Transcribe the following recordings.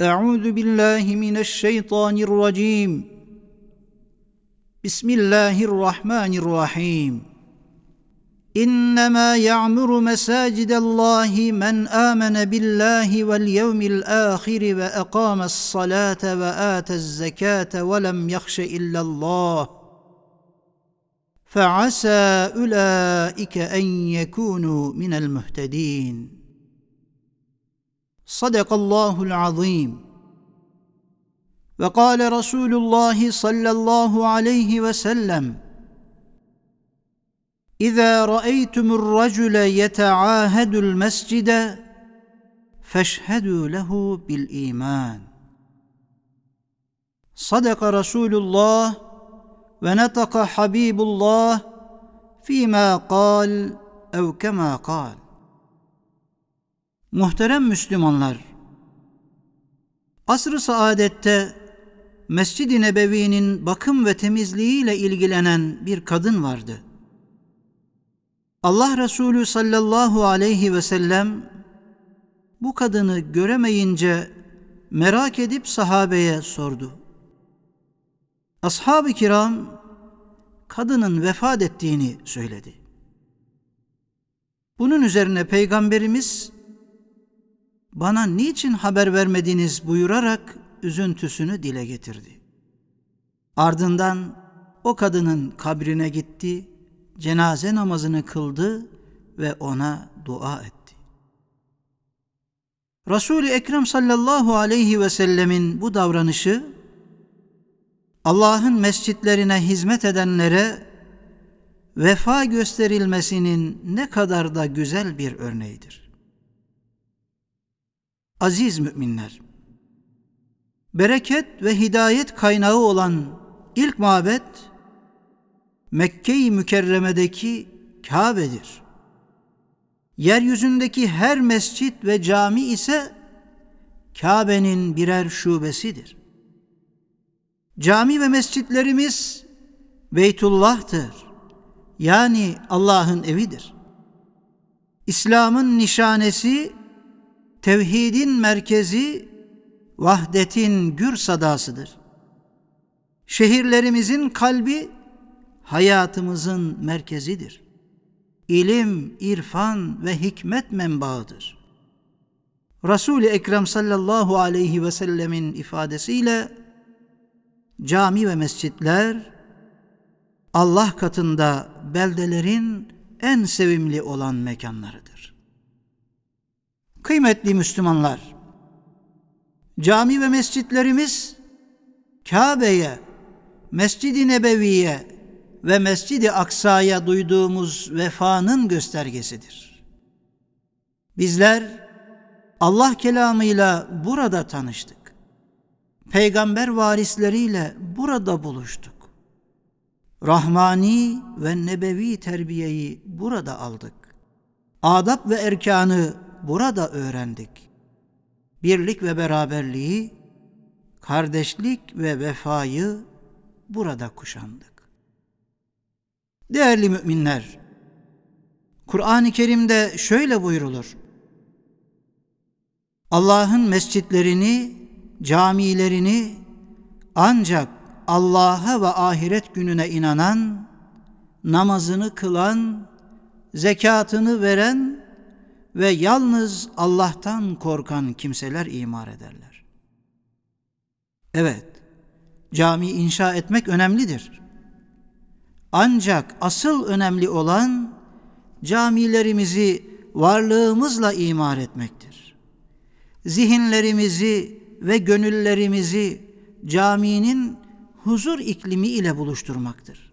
أعوذ بالله من الشيطان الرجيم. بسم الله الرحمن الرحيم. إنما يعمر مساجد الله من آمن بالله واليوم الآخر وأقام الصلاة وآتى الزكاة ولم يخش إلا الله. فعسى أولئك أن يكونوا من المهتدين. صدق الله العظيم. وقال رسول الله صلى الله عليه وسلم إذا رأيتم الرجل يتعاهد المسجد فاشهدوا له بالإيمان. صدق رسول الله ونطق حبيب الله فيما قال أو كما قال. Muhterem Müslümanlar, asr-ı saadette Mescid-i Nebevi'nin bakım ve temizliğiyle ilgilenen bir kadın vardı. Allah Resulü sallallahu aleyhi ve sellem bu kadını göremeyince merak edip sahabeye sordu. Ashab-ı kiram kadının vefat ettiğini söyledi. Bunun üzerine Peygamberimiz bana niçin haber vermediniz buyurarak üzüntüsünü dile getirdi. Ardından o kadının kabrine gitti, cenaze namazını kıldı ve ona dua etti. Resul-i Ekrem sallallahu aleyhi ve sellemin bu davranışı Allah'ın mescitlerine hizmet edenlere vefa gösterilmesinin ne kadar da güzel bir örneğidir. Aziz müminler, bereket ve hidayet kaynağı olan ilk mabet Mekke-i Mükerreme'deki Kabe'dir. Yeryüzündeki her mescit ve cami ise Kabe'nin birer şubesidir. Cami ve mescitlerimiz Beytullah'tır. Yani Allah'ın evidir. İslam'ın nişanesi tevhidin merkezi vahdetin gür sadasıdır. Şehirlerimizin kalbi hayatımızın merkezidir. İlim, irfan ve hikmet menbaıdır. Resul-i Ekrem sallallahu aleyhi ve sellemin ifadesiyle cami ve mescitler Allah katında beldelerin en sevimli olan mekanlarıdır. Kıymetli Müslümanlar, cami ve mescitlerimiz Kabe'ye, Mescid-i Nebevi'ye ve Mescid-i Aksa'ya duyduğumuz vefanın göstergesidir. Bizler Allah kelamıyla burada tanıştık. Peygamber varisleriyle burada buluştuk. Rahmani ve nebevi terbiyeyi burada aldık. Adab ve erkanı burada öğrendik. Birlik ve beraberliği, kardeşlik ve vefayı burada kuşandık. Değerli müminler, Kur'an-ı Kerim'de şöyle buyrulur. Allah'ın mescitlerini, camilerini ancak Allah'a ve ahiret gününe inanan, namazını kılan, zekatını veren ve yalnız Allah'tan korkan kimseler imar ederler. Evet, cami inşa etmek önemlidir. Ancak asıl önemli olan camilerimizi varlığımızla imar etmektir. Zihinlerimizi ve gönüllerimizi caminin huzur iklimi ile buluşturmaktır.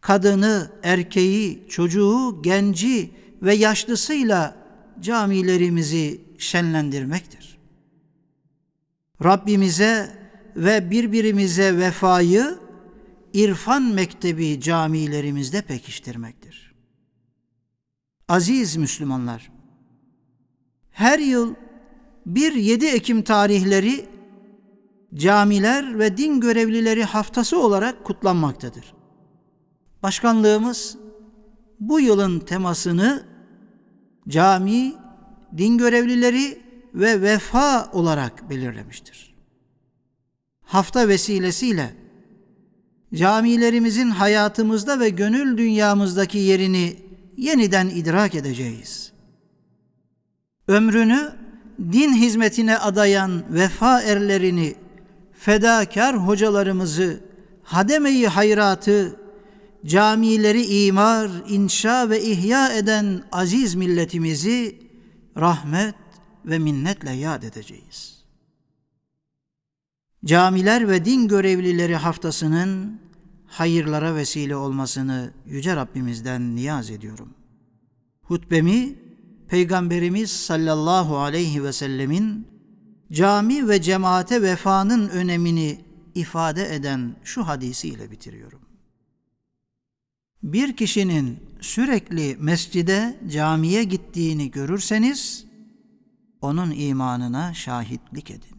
Kadını, erkeği, çocuğu, genci ve yaşlısıyla camilerimizi şenlendirmektir. Rabbimize ve birbirimize vefayı irfan mektebi camilerimizde pekiştirmektir. Aziz Müslümanlar, her yıl 1-7 Ekim tarihleri camiler ve din görevlileri haftası olarak kutlanmaktadır. Başkanlığımız bu yılın temasını cami, din görevlileri ve vefa olarak belirlemiştir. Hafta vesilesiyle camilerimizin hayatımızda ve gönül dünyamızdaki yerini yeniden idrak edeceğiz. Ömrünü din hizmetine adayan vefa erlerini, fedakar hocalarımızı, hademeyi hayratı, camileri imar, inşa ve ihya eden aziz milletimizi rahmet ve minnetle yad edeceğiz. Camiler ve din görevlileri haftasının hayırlara vesile olmasını Yüce Rabbimizden niyaz ediyorum. Hutbemi Peygamberimiz sallallahu aleyhi ve sellemin cami ve cemaate vefanın önemini ifade eden şu hadisiyle bitiriyorum. Bir kişinin sürekli mescide, camiye gittiğini görürseniz onun imanına şahitlik edin.